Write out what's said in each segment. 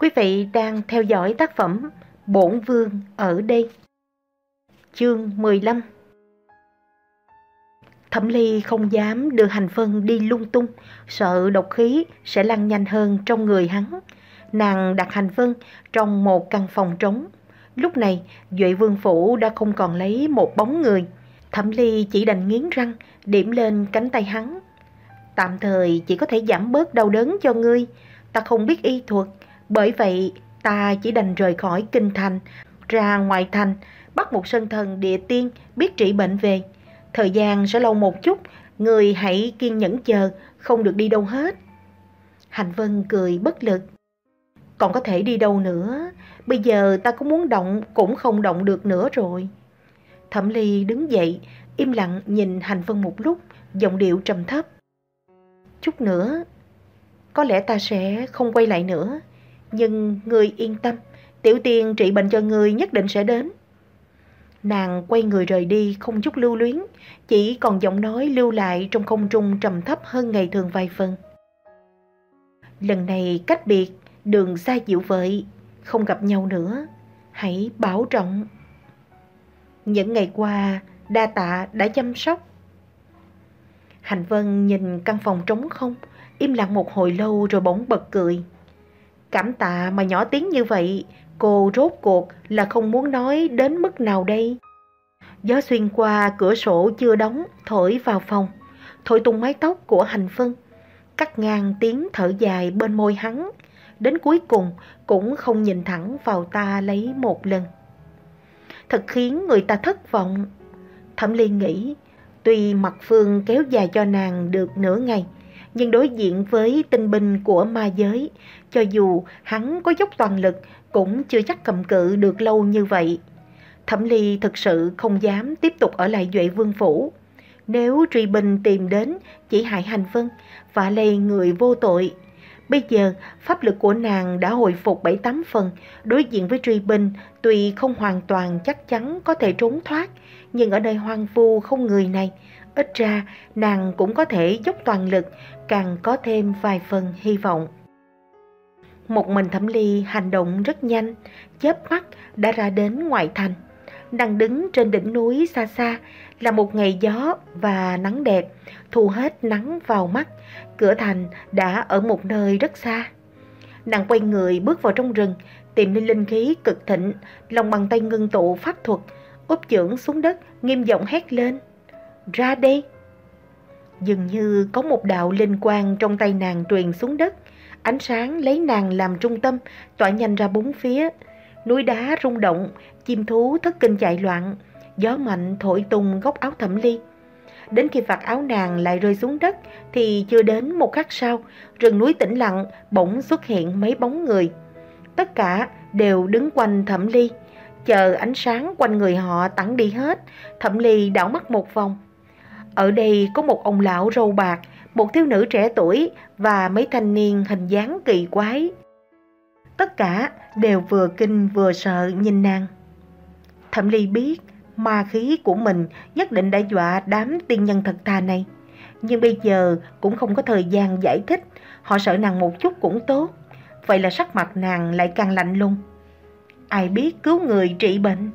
Quý vị đang theo dõi tác phẩm Bổn Vương ở đây. Chương 15 Thẩm Ly không dám đưa hành phân đi lung tung, sợ độc khí sẽ lan nhanh hơn trong người hắn. Nàng đặt hành phân trong một căn phòng trống. Lúc này, Duệ Vương Phủ đã không còn lấy một bóng người. Thẩm Ly chỉ đành nghiến răng, điểm lên cánh tay hắn. Tạm thời chỉ có thể giảm bớt đau đớn cho ngươi. Ta không biết y thuật, bởi vậy ta chỉ đành rời khỏi kinh thành, ra ngoài thành, bắt một sân thần địa tiên biết trị bệnh về. Thời gian sẽ lâu một chút, người hãy kiên nhẫn chờ, không được đi đâu hết. Hành Vân cười bất lực. Còn có thể đi đâu nữa, bây giờ ta có muốn động cũng không động được nữa rồi. Thẩm Ly đứng dậy, im lặng nhìn Hành Vân một lúc, giọng điệu trầm thấp. Chút nữa, có lẽ ta sẽ không quay lại nữa. Nhưng người yên tâm, tiểu tiên trị bệnh cho người nhất định sẽ đến. Nàng quay người rời đi không chút lưu luyến, chỉ còn giọng nói lưu lại trong không trung trầm thấp hơn ngày thường vài phần. Lần này cách biệt, đường xa dịu vợi, không gặp nhau nữa, hãy bảo trọng. Những ngày qua, đa tạ đã chăm sóc. Hành Vân nhìn căn phòng trống không, im lặng một hồi lâu rồi bỗng bật cười. Cảm tạ mà nhỏ tiếng như vậy, cô rốt cuộc là không muốn nói đến mức nào đây? Gió xuyên qua cửa sổ chưa đóng, thổi vào phòng, thổi tung mái tóc của hành phân, cắt ngang tiếng thở dài bên môi hắn, đến cuối cùng cũng không nhìn thẳng vào ta lấy một lần. Thật khiến người ta thất vọng. Thẩm Ly nghĩ, tuy mặt phương kéo dài cho nàng được nửa ngày, nhưng đối diện với tinh binh của ma giới, cho dù hắn có dốc toàn lực cũng chưa chắc cầm cự được lâu như vậy. Thẩm Ly thực sự không dám tiếp tục ở lại Duệ Vương Phủ. Nếu truy binh tìm đến chỉ hại hành vân và lây người vô tội. Bây giờ pháp lực của nàng đã hồi phục 7-8 phần, đối diện với truy binh tuy không hoàn toàn chắc chắn có thể trốn thoát, nhưng ở nơi hoang vu không người này, ít ra nàng cũng có thể dốc toàn lực, càng có thêm vài phần hy vọng. Một mình Thẩm Ly hành động rất nhanh, chớp mắt đã ra đến ngoại thành. nàng đứng trên đỉnh núi xa xa là một ngày gió và nắng đẹp, thu hết nắng vào mắt. Cửa thành đã ở một nơi rất xa. Nàng quay người bước vào trong rừng, tìm nên linh khí cực thịnh, lòng bàn tay ngưng tụ pháp thuật, úp chưởng xuống đất, nghiêm giọng hét lên. Ra đây! Dường như có một đạo linh quang trong tay nàng truyền xuống đất, Ánh sáng lấy nàng làm trung tâm, tỏa nhanh ra bốn phía. Núi đá rung động, chim thú thất kinh chạy loạn, gió mạnh thổi tung góc áo thẩm ly. Đến khi vạt áo nàng lại rơi xuống đất thì chưa đến một khắc sau, rừng núi tĩnh lặng bỗng xuất hiện mấy bóng người. Tất cả đều đứng quanh thẩm ly, chờ ánh sáng quanh người họ tặng đi hết, thẩm ly đảo mắt một vòng. Ở đây có một ông lão râu bạc, một thiếu nữ trẻ tuổi và mấy thanh niên hình dáng kỳ quái. Tất cả đều vừa kinh vừa sợ nhìn nàng. Thẩm Ly biết ma khí của mình nhất định đã dọa đám tiên nhân thật thà này. Nhưng bây giờ cũng không có thời gian giải thích, họ sợ nàng một chút cũng tốt. Vậy là sắc mặt nàng lại càng lạnh lùng. Ai biết cứu người trị bệnh?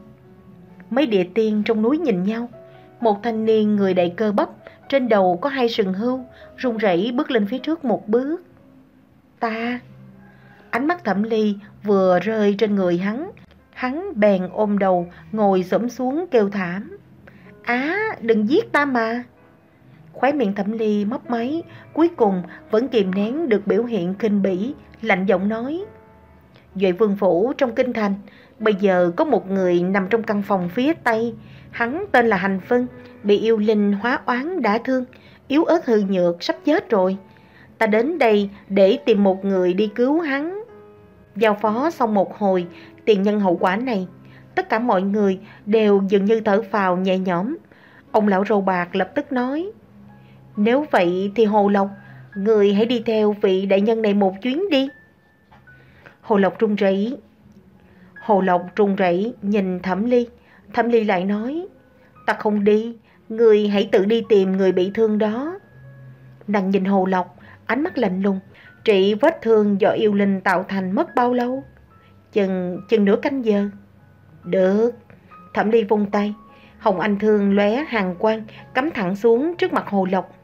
Mấy địa tiên trong núi nhìn nhau. Một thanh niên người đầy cơ bắp trên đầu có hai sừng hưu, run rẩy bước lên phía trước một bước. Ta... Ánh mắt thẩm ly vừa rơi trên người hắn, hắn bèn ôm đầu, ngồi xổm xuống kêu thảm. Á, đừng giết ta mà. Khóe miệng thẩm ly mấp máy, cuối cùng vẫn kìm nén được biểu hiện kinh bỉ, lạnh giọng nói. Duệ vương phủ trong kinh thành, bây giờ có một người nằm trong căn phòng phía tây, hắn tên là Hành Phân, bị yêu linh hóa oán đã thương, yếu ớt hư nhược sắp chết rồi. Ta đến đây để tìm một người đi cứu hắn. Giao phó xong một hồi, tiền nhân hậu quả này, tất cả mọi người đều dường như thở phào nhẹ nhõm. Ông lão râu bạc lập tức nói, nếu vậy thì Hồ Lộc, người hãy đi theo vị đại nhân này một chuyến đi. Hồ Lộc run rẩy. Hồ Lộc run rẩy nhìn Thẩm Ly, Thẩm Ly lại nói, ta không đi, Người hãy tự đi tìm người bị thương đó. Nàng nhìn Hồ Lộc, ánh mắt lạnh lùng. Trị vết thương do yêu linh tạo thành mất bao lâu? Chừng, chừng nửa canh giờ. Được. Thẩm Ly vung tay. Hồng Anh Thương lóe hàng quang, cắm thẳng xuống trước mặt Hồ Lộc.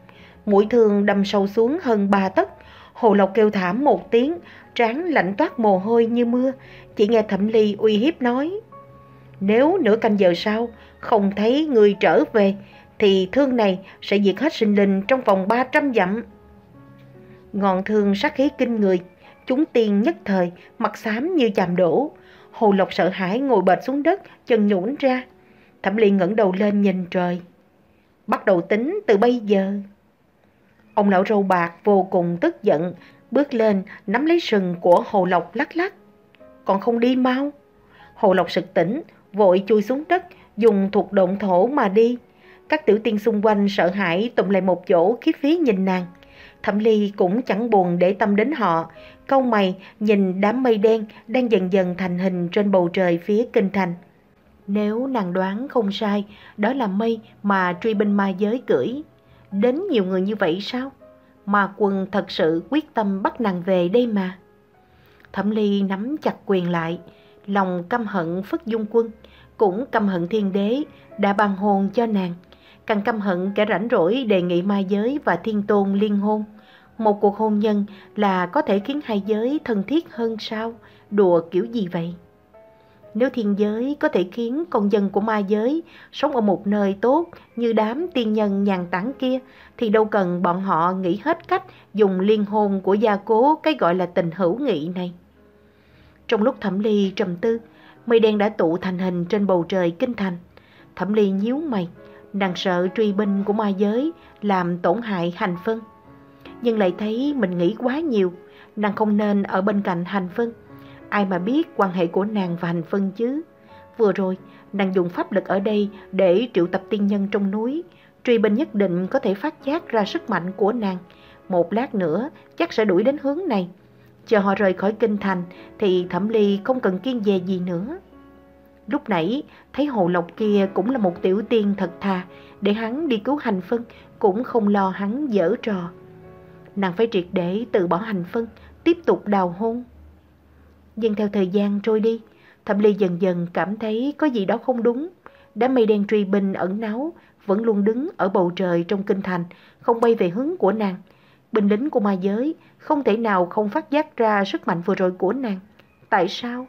Mũi thương đâm sâu xuống hơn ba tấc. Hồ Lộc kêu thảm một tiếng, trán lạnh toát mồ hôi như mưa. Chỉ nghe Thẩm Ly uy hiếp nói. Nếu nửa canh giờ sau không thấy người trở về, thì thương này sẽ diệt hết sinh linh trong vòng 300 dặm. Ngọn thương sát khí kinh người, chúng tiên nhất thời, mặt xám như chàm đổ. Hồ Lộc sợ hãi ngồi bệt xuống đất, chân nhũn ra. Thẩm Ly ngẩng đầu lên nhìn trời. Bắt đầu tính từ bây giờ. Ông lão râu bạc vô cùng tức giận, bước lên nắm lấy sừng của Hồ Lộc lắc lắc. Còn không đi mau. Hồ Lộc sực tỉnh, vội chui xuống đất, dùng thuộc động thổ mà đi. Các tiểu tiên xung quanh sợ hãi tụm lại một chỗ khiếp phí nhìn nàng. Thẩm Ly cũng chẳng buồn để tâm đến họ, câu mày nhìn đám mây đen đang dần dần thành hình trên bầu trời phía kinh thành. Nếu nàng đoán không sai, đó là mây mà truy binh ma giới cưỡi. Đến nhiều người như vậy sao? Mà quân thật sự quyết tâm bắt nàng về đây mà. Thẩm Ly nắm chặt quyền lại, lòng căm hận phất dung quân, cũng căm hận thiên đế đã ban hồn cho nàng càng căm hận kẻ rảnh rỗi đề nghị ma giới và thiên tôn liên hôn. Một cuộc hôn nhân là có thể khiến hai giới thân thiết hơn sao? Đùa kiểu gì vậy? Nếu thiên giới có thể khiến con dân của ma giới sống ở một nơi tốt như đám tiên nhân nhàn tản kia, thì đâu cần bọn họ nghĩ hết cách dùng liên hôn của gia cố cái gọi là tình hữu nghị này. Trong lúc thẩm ly trầm tư, mây đen đã tụ thành hình trên bầu trời kinh thành. Thẩm ly nhíu mày, Nàng sợ truy binh của ma giới làm tổn hại hành phân. Nhưng lại thấy mình nghĩ quá nhiều, nàng không nên ở bên cạnh hành phân. Ai mà biết quan hệ của nàng và hành phân chứ. Vừa rồi, nàng dùng pháp lực ở đây để triệu tập tiên nhân trong núi. Truy binh nhất định có thể phát giác ra sức mạnh của nàng. Một lát nữa chắc sẽ đuổi đến hướng này. Chờ họ rời khỏi kinh thành thì thẩm ly không cần kiên về gì nữa. Lúc nãy thấy hồ lộc kia cũng là một tiểu tiên thật thà, để hắn đi cứu hành phân cũng không lo hắn dở trò. Nàng phải triệt để từ bỏ hành phân, tiếp tục đào hôn. Nhưng theo thời gian trôi đi, Thẩm Ly dần dần cảm thấy có gì đó không đúng. Đám mây đen truy binh ẩn náu vẫn luôn đứng ở bầu trời trong kinh thành, không bay về hướng của nàng. Binh lính của ma giới không thể nào không phát giác ra sức mạnh vừa rồi của nàng. Tại sao?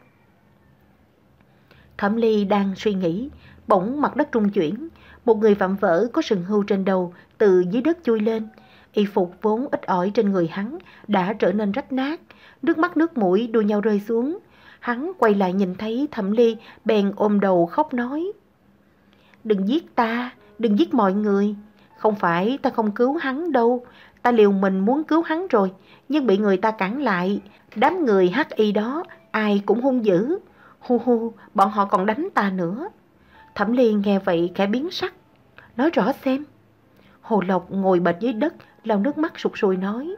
Thẩm Ly đang suy nghĩ, bỗng mặt đất trung chuyển, một người vạm vỡ có sừng hưu trên đầu từ dưới đất chui lên. Y phục vốn ít ỏi trên người hắn đã trở nên rách nát, nước mắt nước mũi đua nhau rơi xuống. Hắn quay lại nhìn thấy Thẩm Ly bèn ôm đầu khóc nói. Đừng giết ta, đừng giết mọi người. Không phải ta không cứu hắn đâu, ta liều mình muốn cứu hắn rồi, nhưng bị người ta cản lại. Đám người hắc y đó, ai cũng hung dữ. Hu hu, bọn họ còn đánh ta nữa. Thẩm Ly nghe vậy khẽ biến sắc. Nói rõ xem. Hồ Lộc ngồi bệt dưới đất, lau nước mắt sụt sùi nói.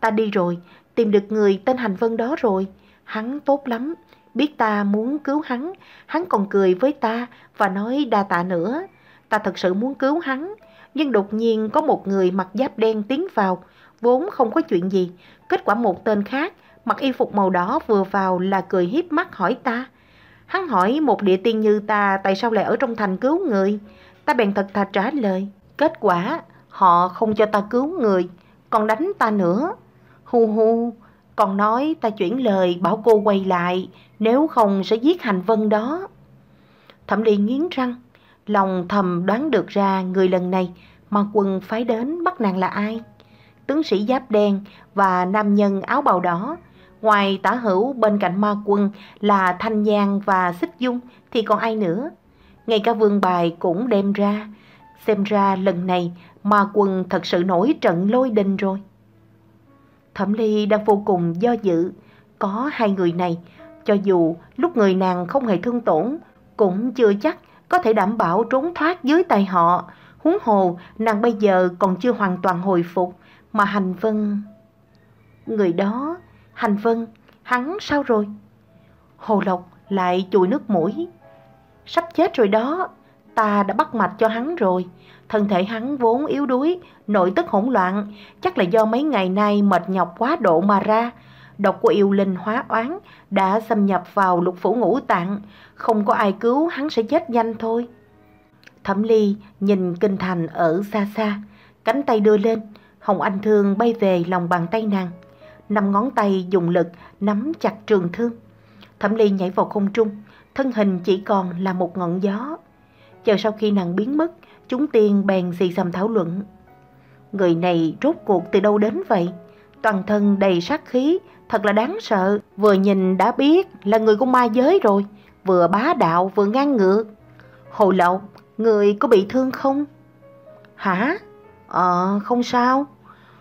Ta đi rồi, tìm được người tên Hành Vân đó rồi. Hắn tốt lắm, biết ta muốn cứu hắn, hắn còn cười với ta và nói đa tạ nữa. Ta thật sự muốn cứu hắn, nhưng đột nhiên có một người mặc giáp đen tiến vào, vốn không có chuyện gì. Kết quả một tên khác mặc y phục màu đỏ vừa vào là cười hiếp mắt hỏi ta. Hắn hỏi một địa tiên như ta tại sao lại ở trong thành cứu người. Ta bèn thật thà trả lời. Kết quả, họ không cho ta cứu người, còn đánh ta nữa. Hu hu, còn nói ta chuyển lời bảo cô quay lại, nếu không sẽ giết hành vân đó. Thẩm Ly nghiến răng, lòng thầm đoán được ra người lần này mà quân phái đến bắt nàng là ai. Tướng sĩ giáp đen và nam nhân áo bào đỏ Ngoài tả hữu bên cạnh ma quân là Thanh Giang và Xích Dung thì còn ai nữa? Ngay cả vương bài cũng đem ra. Xem ra lần này ma quân thật sự nổi trận lôi đình rồi. Thẩm Ly đang vô cùng do dự. Có hai người này, cho dù lúc người nàng không hề thương tổn, cũng chưa chắc có thể đảm bảo trốn thoát dưới tay họ. Huống hồ, nàng bây giờ còn chưa hoàn toàn hồi phục, mà hành vân... Người đó Hành Vân, hắn sao rồi? Hồ Lộc lại chùi nước mũi. Sắp chết rồi đó, Ta đã bắt mạch cho hắn rồi. Thân thể hắn vốn yếu đuối, nội tức hỗn loạn, chắc là do mấy ngày nay mệt nhọc quá độ mà ra. Độc của yêu linh hóa oán đã xâm nhập vào lục phủ ngũ tạng, không có ai cứu hắn sẽ chết nhanh thôi. Thẩm Ly nhìn kinh thành ở xa xa, cánh tay đưa lên, Hồng Anh Thương bay về lòng bàn tay nàng. Năm ngón tay dùng lực nắm chặt trường thương. Thẩm Ly nhảy vào không trung, thân hình chỉ còn là một ngọn gió. Chờ sau khi nàng biến mất, chúng tiên bèn xì xầm thảo luận. Người này rốt cuộc từ đâu đến vậy? Toàn thân đầy sát khí, thật là đáng sợ. Vừa nhìn đã biết là người của ma giới rồi, vừa bá đạo vừa ngang ngược. Hồ Lộc, người có bị thương không? Hả? Ờ, không sao.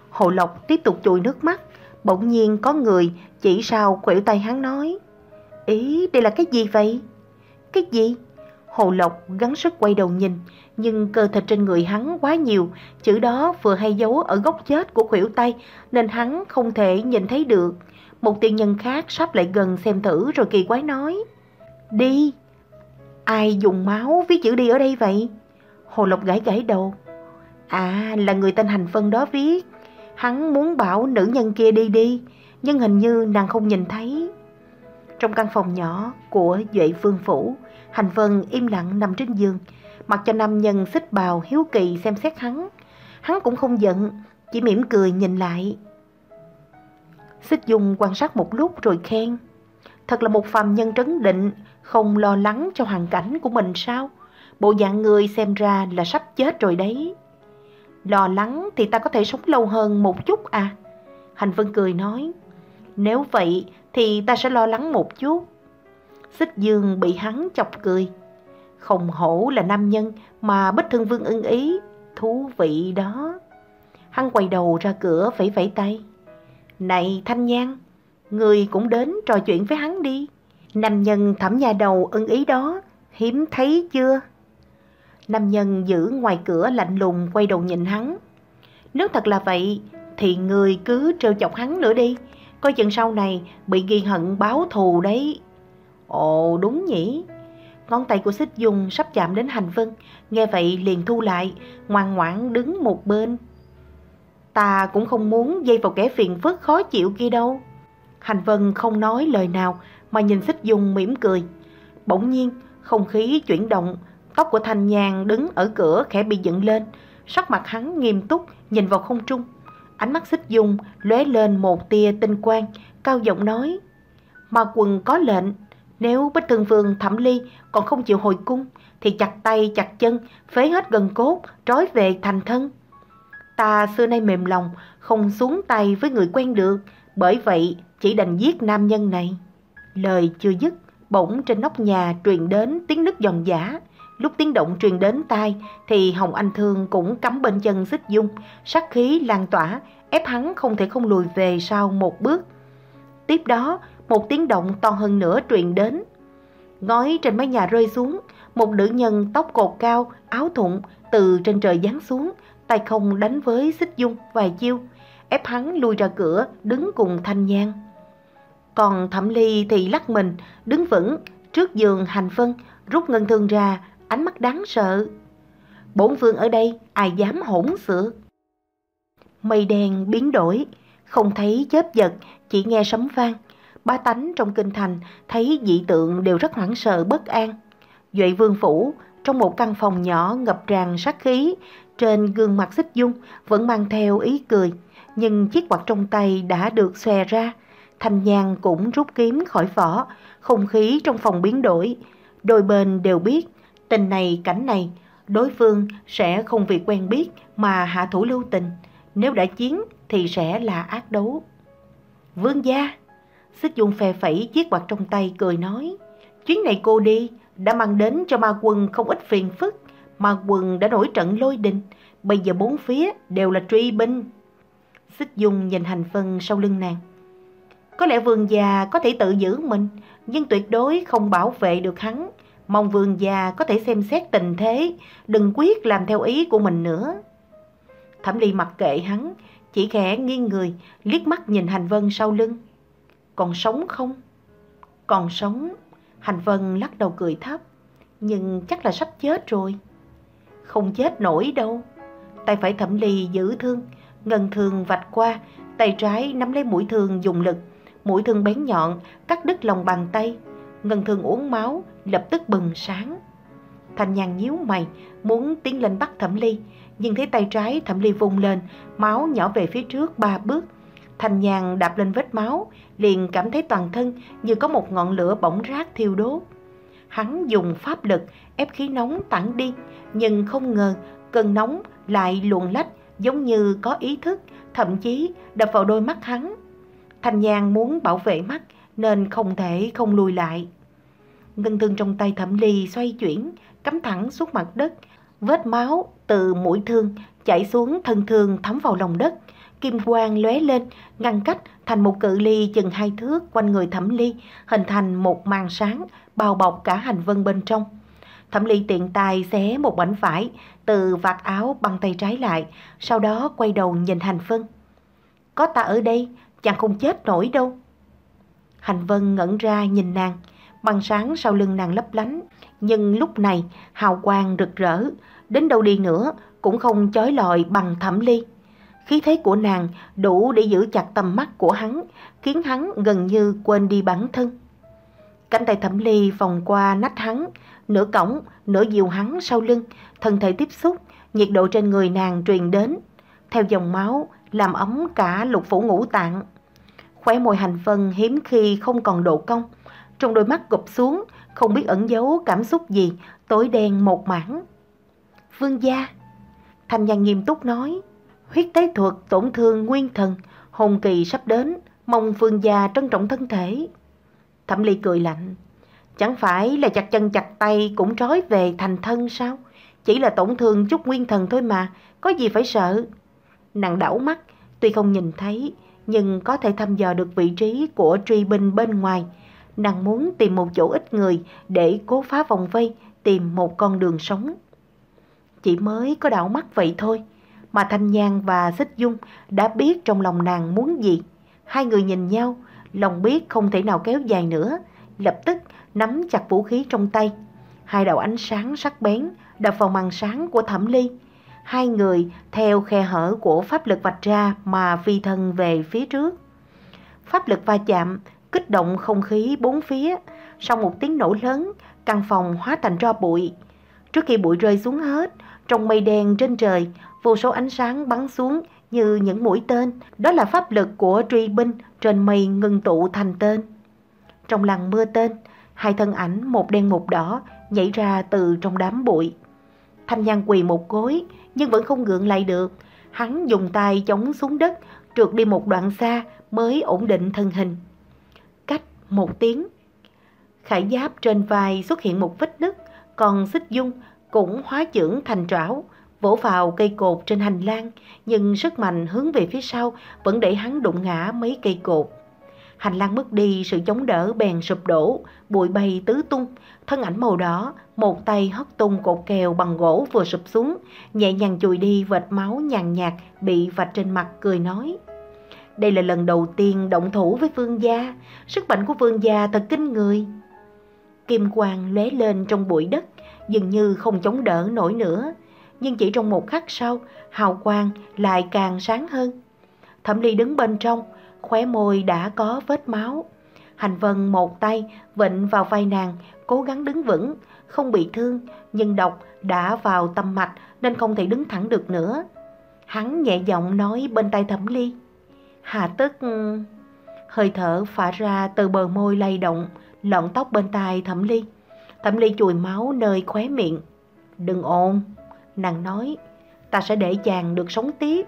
Hồ Lộc tiếp tục chùi nước mắt, bỗng nhiên có người chỉ sao quẩy tay hắn nói. Ý, đây là cái gì vậy? Cái gì? Hồ Lộc gắng sức quay đầu nhìn, nhưng cơ thịt trên người hắn quá nhiều, chữ đó vừa hay giấu ở góc chết của khuỷu tay nên hắn không thể nhìn thấy được. Một tiên nhân khác sắp lại gần xem thử rồi kỳ quái nói. Đi! Ai dùng máu viết chữ đi ở đây vậy? Hồ Lộc gãi gãi đầu. À, là người tên Hành Phân đó viết. Hắn muốn bảo nữ nhân kia đi đi, nhưng hình như nàng không nhìn thấy. Trong căn phòng nhỏ của Duệ Phương Phủ, Hành Vân im lặng nằm trên giường, mặc cho nam nhân xích bào hiếu kỳ xem xét hắn. Hắn cũng không giận, chỉ mỉm cười nhìn lại. Xích Dung quan sát một lúc rồi khen. Thật là một phàm nhân trấn định, không lo lắng cho hoàn cảnh của mình sao? Bộ dạng người xem ra là sắp chết rồi đấy. Lo lắng thì ta có thể sống lâu hơn một chút à? Hành Vân cười nói. Nếu vậy thì ta sẽ lo lắng một chút. Xích Dương bị hắn chọc cười. Không hổ là nam nhân mà Bích Thương Vương ưng ý. Thú vị đó. Hắn quay đầu ra cửa vẫy vẫy tay. Này Thanh Nhan, người cũng đến trò chuyện với hắn đi. Nam nhân thẩm nhà đầu ưng ý đó, hiếm thấy chưa? Nam nhân giữ ngoài cửa lạnh lùng quay đầu nhìn hắn. Nếu thật là vậy, thì người cứ trêu chọc hắn nữa đi. Coi chừng sau này bị ghi hận báo thù đấy. Ồ đúng nhỉ. Ngón tay của xích dung sắp chạm đến hành vân. Nghe vậy liền thu lại, ngoan ngoãn đứng một bên. Ta cũng không muốn dây vào kẻ phiền phức khó chịu kia đâu. Hành vân không nói lời nào mà nhìn xích dung mỉm cười. Bỗng nhiên, không khí chuyển động, tóc của thanh nhàn đứng ở cửa khẽ bị dựng lên. Sắc mặt hắn nghiêm túc nhìn vào không trung. Ánh mắt xích dung lóe lên một tia tinh quang, cao giọng nói. Mà quần có lệnh, nếu Bích Thương Vương Thẩm Ly còn không chịu hồi cung, thì chặt tay chặt chân, phế hết gần cốt, trói về thành thân. Ta xưa nay mềm lòng, không xuống tay với người quen được, bởi vậy chỉ đành giết nam nhân này. Lời chưa dứt, bỗng trên nóc nhà truyền đến tiếng nứt giòn giả. Lúc tiếng động truyền đến tai thì Hồng Anh Thương cũng cắm bên chân xích dung, sát khí lan tỏa, ép hắn không thể không lùi về sau một bước. Tiếp đó, một tiếng động to hơn nữa truyền đến. Ngói trên mái nhà rơi xuống, một nữ nhân tóc cột cao, áo thụng từ trên trời giáng xuống, tay không đánh với xích dung vài chiêu, ép hắn lui ra cửa, đứng cùng thanh nhang. Còn thẩm ly thì lắc mình, đứng vững, trước giường hành phân, rút ngân thương ra, ánh mắt đáng sợ. Bốn phương ở đây, ai dám hỗn xược. Mây đen biến đổi, không thấy chớp giật, chỉ nghe sấm vang. Ba tánh trong kinh thành thấy dị tượng đều rất hoảng sợ bất an. Duệ vương phủ, trong một căn phòng nhỏ ngập tràn sát khí, trên gương mặt xích dung vẫn mang theo ý cười, nhưng chiếc quạt trong tay đã được xòe ra. Thanh nhang cũng rút kiếm khỏi vỏ, không khí trong phòng biến đổi. Đôi bên đều biết, tình này cảnh này, đối phương sẽ không vì quen biết mà hạ thủ lưu tình. Nếu đã chiến thì sẽ là ác đấu. Vương gia, xích dung phè phẩy chiếc quạt trong tay cười nói, chuyến này cô đi đã mang đến cho ma quân không ít phiền phức. Ma quân đã nổi trận lôi đình, bây giờ bốn phía đều là truy binh. Xích dung nhìn hành phân sau lưng nàng. Có lẽ vương già có thể tự giữ mình, nhưng tuyệt đối không bảo vệ được hắn. Mong vương già có thể xem xét tình thế, đừng quyết làm theo ý của mình nữa. Thẩm ly mặc kệ hắn, chỉ khẽ nghiêng người, liếc mắt nhìn hành vân sau lưng. Còn sống không? Còn sống. Hành vân lắc đầu cười thấp. nhưng chắc là sắp chết rồi. Không chết nổi đâu. Tay phải thẩm ly giữ thương, ngân thương vạch qua, tay trái nắm lấy mũi thương dùng lực. Mũi thương bén nhọn, cắt đứt lòng bàn tay. Ngân thương uống máu, lập tức bừng sáng. Thanh nhàn nhíu mày, muốn tiến lên bắt thẩm ly, nhưng thấy tay trái thẩm ly vung lên, máu nhỏ về phía trước ba bước. Thanh nhàn đạp lên vết máu, liền cảm thấy toàn thân như có một ngọn lửa bỗng rát thiêu đốt. Hắn dùng pháp lực ép khí nóng tản đi, nhưng không ngờ cơn nóng lại luồn lách giống như có ý thức, thậm chí đập vào đôi mắt hắn. Thanh nhàn muốn bảo vệ mắt nên không thể không lùi lại. Ngân thương trong tay thẩm ly xoay chuyển, cắm thẳng xuống mặt đất. Vết máu từ mũi thương chảy xuống thân thương thấm vào lòng đất. Kim quang lóe lên, ngăn cách thành một cự ly chừng hai thước quanh người thẩm ly, hình thành một màn sáng bao bọc cả hành vân bên trong. Thẩm ly tiện tài xé một bảnh vải từ vạt áo bằng tay trái lại, sau đó quay đầu nhìn hành vân. Có ta ở đây, chàng không chết nổi đâu. Hành vân ngẩn ra nhìn nàng, băng sáng sau lưng nàng lấp lánh, nhưng lúc này hào quang rực rỡ, đến đâu đi nữa cũng không chói lọi bằng thẩm ly. Khí thế của nàng đủ để giữ chặt tầm mắt của hắn, khiến hắn gần như quên đi bản thân. Cánh tay thẩm ly vòng qua nách hắn, nửa cổng, nửa dìu hắn sau lưng, thân thể tiếp xúc, nhiệt độ trên người nàng truyền đến. Theo dòng máu, làm ấm cả lục phủ ngũ tạng. Khóe môi hành vân hiếm khi không còn độ cong, trong đôi mắt gục xuống, không biết ẩn giấu cảm xúc gì, tối đen một mảng. Vương gia, Thanh Nhan nghiêm túc nói, huyết tế thuật tổn thương nguyên thần, hồn kỳ sắp đến, mong vương gia trân trọng thân thể. Thẩm Ly cười lạnh, chẳng phải là chặt chân chặt tay cũng trói về thành thân sao? Chỉ là tổn thương chút nguyên thần thôi mà, có gì phải sợ. Nàng đảo mắt, tuy không nhìn thấy, nhưng có thể thăm dò được vị trí của truy binh bên ngoài, nàng muốn tìm một chỗ ít người để cố phá vòng vây, tìm một con đường sống. Chỉ mới có đảo mắt vậy thôi, mà Thanh Nhan và Xích Dung đã biết trong lòng nàng muốn gì. Hai người nhìn nhau, lòng biết không thể nào kéo dài nữa, lập tức nắm chặt vũ khí trong tay. Hai đạo ánh sáng sắc bén đập vào màn sáng của Thẩm Ly. Hai người theo khe hở của pháp lực vạch ra mà phi thân về phía trước. Pháp lực va chạm kích động không khí bốn phía. Sau một tiếng nổ lớn, căn phòng hóa thành tro bụi. Trước khi bụi rơi xuống hết, trong mây đen trên trời, vô số ánh sáng bắn xuống như những mũi tên. Đó là pháp lực của truy binh trên mây ngưng tụ thành tên. Trong làng mưa tên, hai thân ảnh một đen một đỏ nhảy ra từ trong đám bụi. Thanh Nhan quỳ một gối nhưng vẫn không gượng lại được. Hắn dùng tay chống xuống đất, trượt đi một đoạn xa mới ổn định thân hình Cách một tiếng. Khải giáp trên vai xuất hiện một vết nứt, còn xích dung cũng hóa trưởng thành trảo, vỗ vào cây cột trên hành lang, nhưng sức mạnh hướng về phía sau vẫn để hắn đụng ngã mấy cây cột. Hành lang mất đi sự chống đỡ bèn sụp đổ, bụi bay tứ tung, thân ảnh màu đỏ, một tay hất tung cột kèo bằng gỗ vừa sụp xuống, nhẹ nhàng chùi đi vệt máu nhàn nhạt bị vạch trên mặt cười nói. Đây là lần đầu tiên động thủ với vương gia, sức mạnh của vương gia thật kinh người. Kim quang lóe lên trong bụi đất, dường như không chống đỡ nổi nữa. Nhưng chỉ trong một khắc sau, hào quang lại càng sáng hơn. Thẩm Ly đứng bên trong, khóe môi đã có vết máu. Hành Vân một tay vịnh vào vai nàng, cố gắng đứng vững, không bị thương, nhưng độc đã vào tâm mạch nên không thể đứng thẳng được nữa. Hắn nhẹ giọng nói bên tay Thẩm Ly. Hà tức ừ, hơi thở phả ra từ bờ môi lay động, lọn tóc bên tai thẩm ly. Thẩm ly chùi máu nơi khóe miệng. Đừng ồn, nàng nói, ta sẽ để chàng được sống tiếp.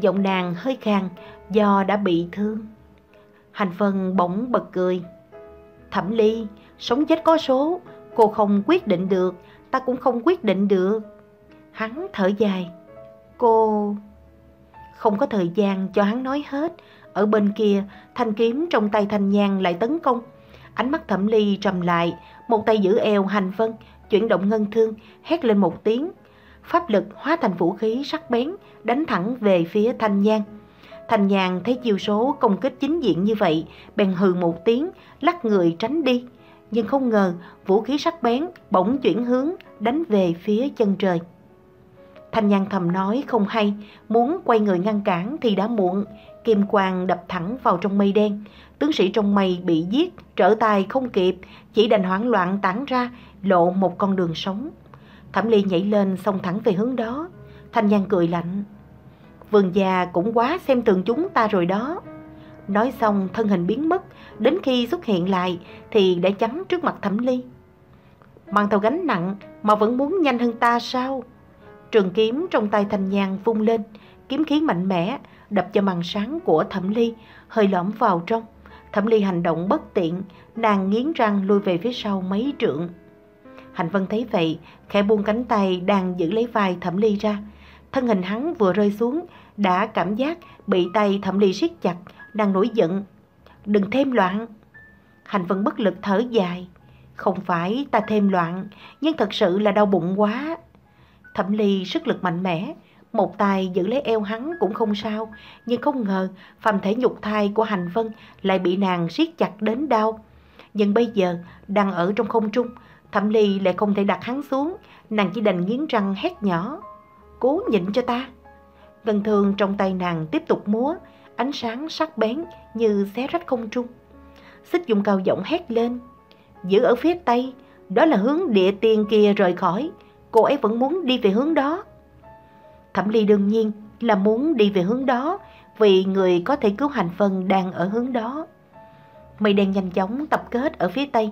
Giọng nàng hơi khàn do đã bị thương. Hành Vân bỗng bật cười. Thẩm ly, sống chết có số, cô không quyết định được, ta cũng không quyết định được. Hắn thở dài. Cô... Không có thời gian cho hắn nói hết. Ở bên kia, thanh kiếm trong tay thanh nhang lại tấn công. Ánh mắt thẩm ly trầm lại, một tay giữ eo hành vân, chuyển động ngân thương, hét lên một tiếng. Pháp lực hóa thành vũ khí sắc bén, đánh thẳng về phía thanh nhang. Thanh nhàn thấy chiêu số công kích chính diện như vậy, bèn hừ một tiếng, lắc người tránh đi. nhưng không ngờ vũ khí sắc bén bỗng chuyển hướng đánh về phía chân trời. Thanh Nhan thầm nói không hay, muốn quay người ngăn cản thì đã muộn. Kim quang đập thẳng vào trong mây đen. Tướng sĩ trong mây bị giết, trở tay không kịp, chỉ đành hoảng loạn tản ra, lộ một con đường sống. Thẩm Ly nhảy lên xông thẳng về hướng đó. Thanh Nhan cười lạnh. Vườn già cũng quá xem thường chúng ta rồi đó. Nói xong thân hình biến mất, đến khi xuất hiện lại thì đã chắn trước mặt Thẩm Ly. Mang theo gánh nặng mà vẫn muốn nhanh hơn ta sao? Trường kiếm trong tay Thanh nhàn vung lên, kiếm khí mạnh mẽ, đập cho màn sáng của Thẩm Ly, hơi lõm vào trong. Thẩm Ly hành động bất tiện, nàng nghiến răng lui về phía sau mấy trượng. Hạnh Vân thấy vậy, khẽ buông cánh tay đang giữ lấy vai Thẩm Ly ra. Thân hình hắn vừa rơi xuống, đã cảm giác bị tay Thẩm Ly siết chặt, đang nổi giận. Đừng thêm loạn. Hành Vân bất lực thở dài. Không phải ta thêm loạn, nhưng thật sự là đau bụng quá. Thẩm Ly sức lực mạnh mẽ, một tay giữ lấy eo hắn cũng không sao, nhưng không ngờ phàm thể nhục thai của Hành Vân lại bị nàng siết chặt đến đau. Nhưng bây giờ đang ở trong không trung, Thẩm Ly lại không thể đặt hắn xuống, nàng chỉ đành nghiến răng hét nhỏ. Cố nhịn cho ta. Ngân thường trong tay nàng tiếp tục múa, ánh sáng sắc bén như xé rách không trung. Xích dùng cao giọng hét lên. Giữ ở phía tây, đó là hướng địa tiên kia rời khỏi, cô ấy vẫn muốn đi về hướng đó. Thẩm Ly đương nhiên là muốn đi về hướng đó vì người có thể cứu hành phân đang ở hướng đó. Mây đen nhanh chóng tập kết ở phía tây.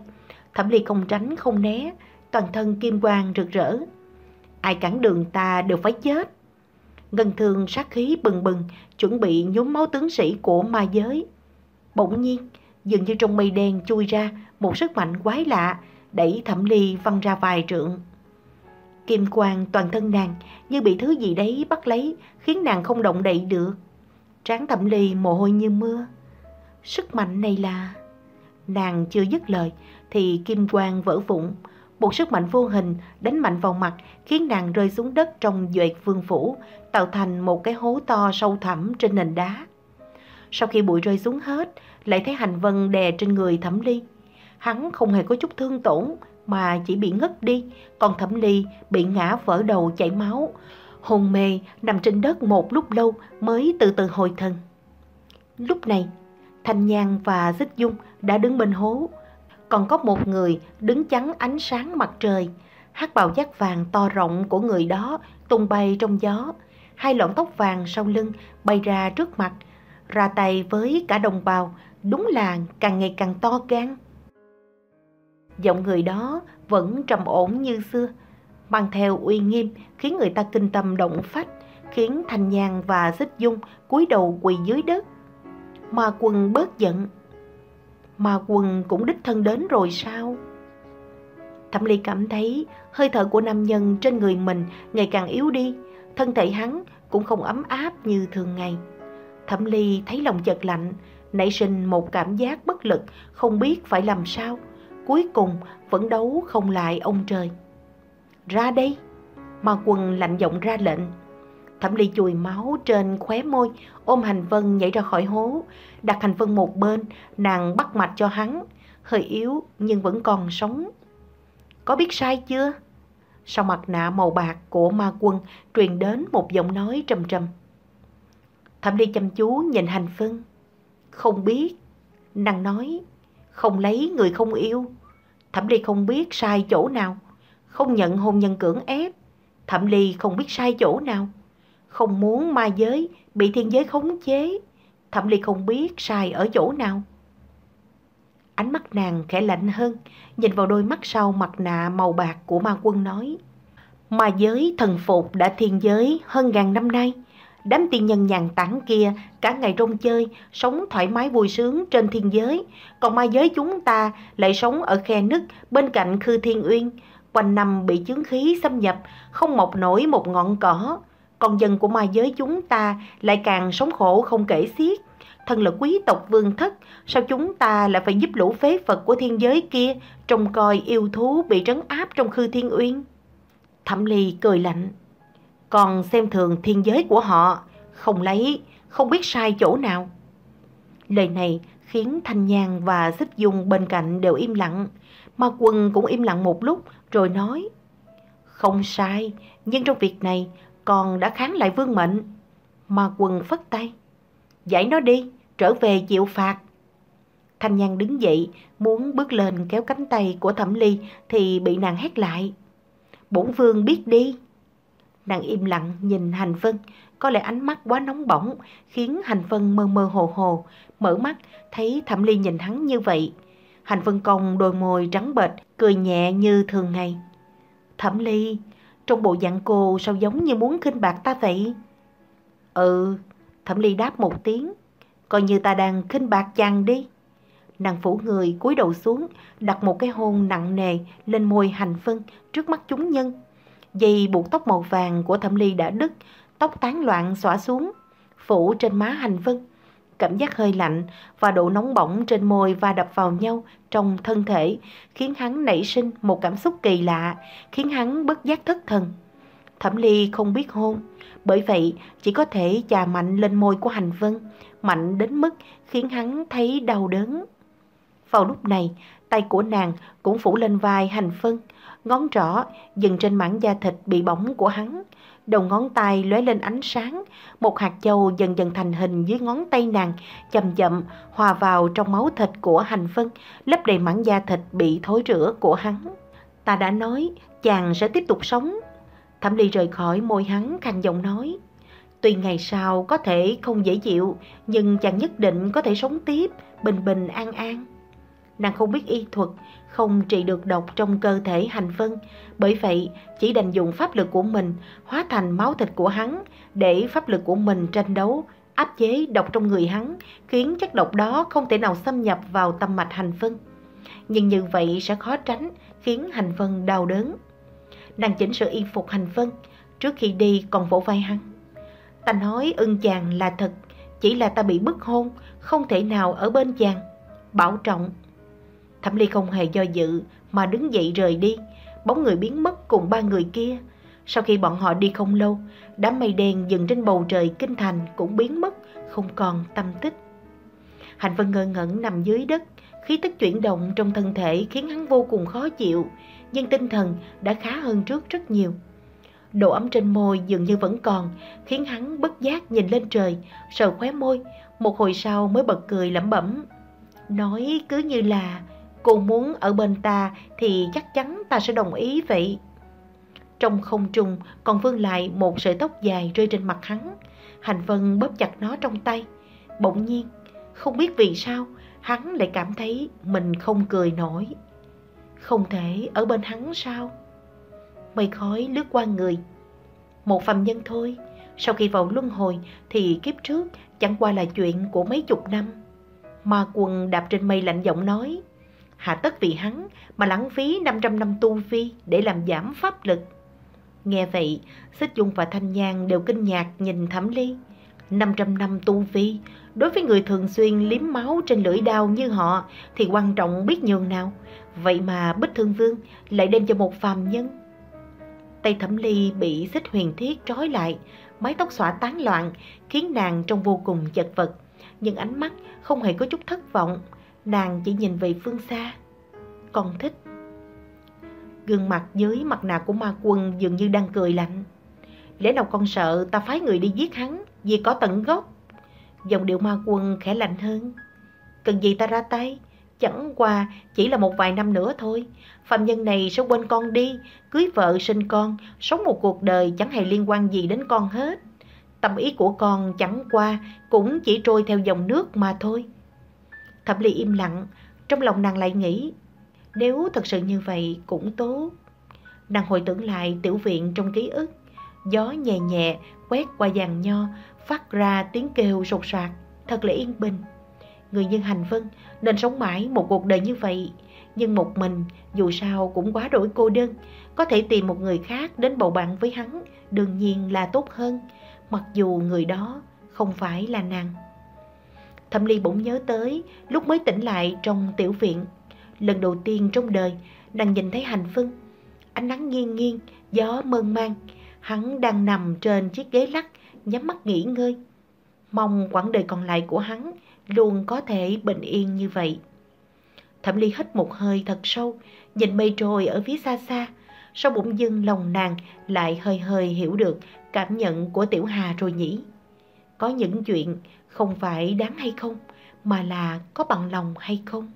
Thẩm Ly không tránh không né, toàn thân kim quang rực rỡ. Ai cản đường ta đều phải chết. Ngân thường sát khí bừng bừng, chuẩn bị nhúng máu tướng sĩ của ma giới. Bỗng nhiên, dường như trong mây đen chui ra một sức mạnh quái lạ, đẩy Thẩm Ly văng ra vài trượng. Kim quang toàn thân nàng như bị thứ gì đấy bắt lấy, khiến nàng không động đậy được. Tráng thẩm ly mồ hôi như mưa. Sức mạnh này là... Nàng chưa dứt lời thì kim quang vỡ vụn. Một sức mạnh vô hình đánh mạnh vào mặt khiến nàng rơi xuống đất trong duệ vương phủ, tạo thành một cái hố to sâu thẳm trên nền đá. Sau khi bụi rơi xuống hết, lại thấy hành vân đè trên người thẩm ly. Hắn không hề có chút thương tổn, mà chỉ bị ngất đi, còn Thẩm Ly bị ngã vỡ đầu chảy máu, hồn mê nằm trên đất một lúc lâu mới từ từ hồi thần. Lúc này, Thanh Nhan và Dích Dung đã đứng bên hố, còn có một người đứng chắn ánh sáng mặt trời. Hát bào giác vàng to rộng của người đó tung bay trong gió, hai lọn tóc vàng sau lưng bay ra trước mặt, ra tay với cả đồng bào, đúng là càng ngày càng to gan. Giọng người đó vẫn trầm ổn như xưa, mang theo uy nghiêm khiến người ta kinh tâm động phách, khiến Thanh Nhàn và Xích Dung cúi đầu quỳ dưới đất. Ma quân bớt giận. Ma quân cũng đích thân đến rồi sao? Thẩm Ly cảm thấy hơi thở của nam nhân trên người mình ngày càng yếu đi, thân thể hắn cũng không ấm áp như thường ngày. Thẩm Ly thấy lòng chợt lạnh, nảy sinh một cảm giác bất lực, không biết phải làm sao cuối cùng vẫn đấu không lại ông trời. Ra đây! Mà quần lạnh giọng ra lệnh. Thẩm ly chùi máu trên khóe môi, ôm hành vân nhảy ra khỏi hố, đặt hành vân một bên, nàng bắt mạch cho hắn, hơi yếu nhưng vẫn còn sống. Có biết sai chưa? Sau mặt nạ màu bạc của ma quân truyền đến một giọng nói trầm trầm. Thẩm ly chăm chú nhìn hành phân. Không biết. Nàng nói, không lấy người không yêu. Thẩm Ly không biết sai chỗ nào, không nhận hôn nhân cưỡng ép. Thẩm Ly không biết sai chỗ nào, không muốn ma giới bị thiên giới khống chế. Thẩm Ly không biết sai ở chỗ nào. Ánh mắt nàng khẽ lạnh hơn, nhìn vào đôi mắt sau mặt nạ màu bạc của ma quân nói. Ma giới thần phục đã thiên giới hơn ngàn năm nay. Đám tiên nhân nhàn tản kia cả ngày rong chơi, sống thoải mái vui sướng trên thiên giới. Còn ma giới chúng ta lại sống ở khe nứt bên cạnh khư thiên uyên. Quanh năm bị chứng khí xâm nhập, không mọc nổi một ngọn cỏ. Còn dân của ma giới chúng ta lại càng sống khổ không kể xiết. Thân là quý tộc vương thất, sao chúng ta lại phải giúp lũ phế Phật của thiên giới kia trông coi yêu thú bị trấn áp trong khư thiên uyên? Thẩm Ly cười lạnh còn xem thường thiên giới của họ, không lấy, không biết sai chỗ nào. Lời này khiến Thanh Nhàn và Xích Dung bên cạnh đều im lặng. Ma Quân cũng im lặng một lúc rồi nói Không sai, nhưng trong việc này con đã kháng lại vương mệnh. Ma Quân phất tay Giải nó đi, trở về chịu phạt. Thanh Nhan đứng dậy, muốn bước lên kéo cánh tay của Thẩm Ly thì bị nàng hét lại. Bổn vương biết đi. Nàng im lặng nhìn Hành Vân, có lẽ ánh mắt quá nóng bỏng khiến Hành Vân mơ mơ hồ hồ, mở mắt thấy Thẩm Ly nhìn hắn như vậy. Hành Vân Công đôi môi trắng bệch, cười nhẹ như thường ngày. Thẩm Ly, trong bộ dạng cô sao giống như muốn khinh bạc ta vậy? Ừ, Thẩm Ly đáp một tiếng, coi như ta đang khinh bạc chàng đi. Nàng phủ người cúi đầu xuống, đặt một cái hôn nặng nề lên môi hành phân trước mắt chúng nhân. Dây buộc tóc màu vàng của Thẩm Ly đã đứt, tóc tán loạn xõa xuống, phủ trên má hành phân. Cảm giác hơi lạnh và độ nóng bỏng trên môi và đập vào nhau trong thân thể khiến hắn nảy sinh một cảm xúc kỳ lạ, khiến hắn bất giác thất thần. Thẩm Ly không biết hôn, bởi vậy chỉ có thể chà mạnh lên môi của Hành Vân, mạnh đến mức khiến hắn thấy đau đớn. Vào lúc này, tay của nàng cũng phủ lên vai Hành Vân, ngón trỏ dừng trên mảng da thịt bị bỏng của hắn. Đầu ngón tay lóe lên ánh sáng, một hạt châu dần dần thành hình dưới ngón tay nàng, chậm chậm hòa vào trong máu thịt của Hành Vân, lấp đầy mảng da thịt bị thối rữa của hắn. Ta đã nói, chàng sẽ tiếp tục sống. Thẩm Ly rời khỏi môi hắn khăn giọng nói. Tuy ngày sau có thể không dễ chịu, nhưng chàng nhất định có thể sống tiếp, bình bình an an. Nàng không biết y thuật, không trị được độc trong cơ thể hành vân, bởi vậy chỉ đành dùng pháp lực của mình hóa thành máu thịt của hắn để pháp lực của mình tranh đấu, áp chế độc trong người hắn, khiến chất độc đó không thể nào xâm nhập vào tâm mạch hành vân. Nhưng như vậy sẽ khó tránh, khiến hành vân đau đớn. Nàng chỉnh sửa y phục hành vân, trước khi đi còn vỗ vai hắn. Ta nói ưng chàng là thật, chỉ là ta bị bức hôn, không thể nào ở bên chàng. Bảo trọng. Thẩm Ly không hề do dự mà đứng dậy rời đi, bóng người biến mất cùng ba người kia. Sau khi bọn họ đi không lâu, đám mây đen dừng trên bầu trời kinh thành cũng biến mất, không còn tâm tích. Hành Vân ngơ ngẩn nằm dưới đất, khí tức chuyển động trong thân thể khiến hắn vô cùng khó chịu, nhưng tinh thần đã khá hơn trước rất nhiều. Độ ấm trên môi dường như vẫn còn, khiến hắn bất giác nhìn lên trời, sờ khóe môi, một hồi sau mới bật cười lẩm bẩm. Nói cứ như là cô muốn ở bên ta thì chắc chắn ta sẽ đồng ý vậy. Trong không trung còn vương lại một sợi tóc dài rơi trên mặt hắn. Hành Vân bóp chặt nó trong tay. Bỗng nhiên, không biết vì sao, hắn lại cảm thấy mình không cười nổi. Không thể ở bên hắn sao? Mây khói lướt qua người. Một phàm nhân thôi, sau khi vào luân hồi thì kiếp trước chẳng qua là chuyện của mấy chục năm. Ma quần đạp trên mây lạnh giọng nói, hạ tất vì hắn mà lãng phí 500 năm tu vi để làm giảm pháp lực. Nghe vậy, Xích Dung và Thanh nhàn đều kinh ngạc nhìn Thẩm Ly. 500 năm tu vi, đối với người thường xuyên liếm máu trên lưỡi đao như họ thì quan trọng biết nhường nào. Vậy mà Bích Thương Vương lại đem cho một phàm nhân. Tay Thẩm Ly bị xích huyền thiết trói lại, mái tóc xõa tán loạn, khiến nàng trông vô cùng chật vật. Nhưng ánh mắt không hề có chút thất vọng, nàng chỉ nhìn về phương xa. Còn thích. Gương mặt dưới mặt nạ của ma quân dường như đang cười lạnh. Lẽ nào con sợ ta phái người đi giết hắn vì có tận gốc? Dòng điệu ma quân khẽ lạnh hơn. Cần gì ta ra tay? Chẳng qua chỉ là một vài năm nữa thôi. Phạm nhân này sẽ quên con đi, cưới vợ sinh con, sống một cuộc đời chẳng hề liên quan gì đến con hết. Tâm ý của con chẳng qua cũng chỉ trôi theo dòng nước mà thôi. Thẩm Ly im lặng, trong lòng nàng lại nghĩ, nếu thật sự như vậy cũng tốt. Nàng hồi tưởng lại tiểu viện trong ký ức, gió nhẹ nhẹ quét qua giàn nho, phát ra tiếng kêu sột soạt, thật là yên bình. Người như Hành Vân nên sống mãi một cuộc đời như vậy, nhưng một mình dù sao cũng quá đổi cô đơn, có thể tìm một người khác đến bầu bạn với hắn, đương nhiên là tốt hơn, mặc dù người đó không phải là nàng. Thẩm Ly bỗng nhớ tới lúc mới tỉnh lại trong tiểu viện. Lần đầu tiên trong đời, nàng nhìn thấy Hành Vân. Ánh nắng nghiêng nghiêng, gió mơn man. Hắn đang nằm trên chiếc ghế lắc, nhắm mắt nghỉ ngơi. Mong quãng đời còn lại của hắn luôn có thể bình yên như vậy. Thẩm Ly hít một hơi thật sâu, nhìn mây trôi ở phía xa xa, sau bụng dưng lòng nàng lại hơi hơi hiểu được cảm nhận của Tiểu Hà rồi nhỉ. Có những chuyện không phải đáng hay không, mà là có bằng lòng hay không.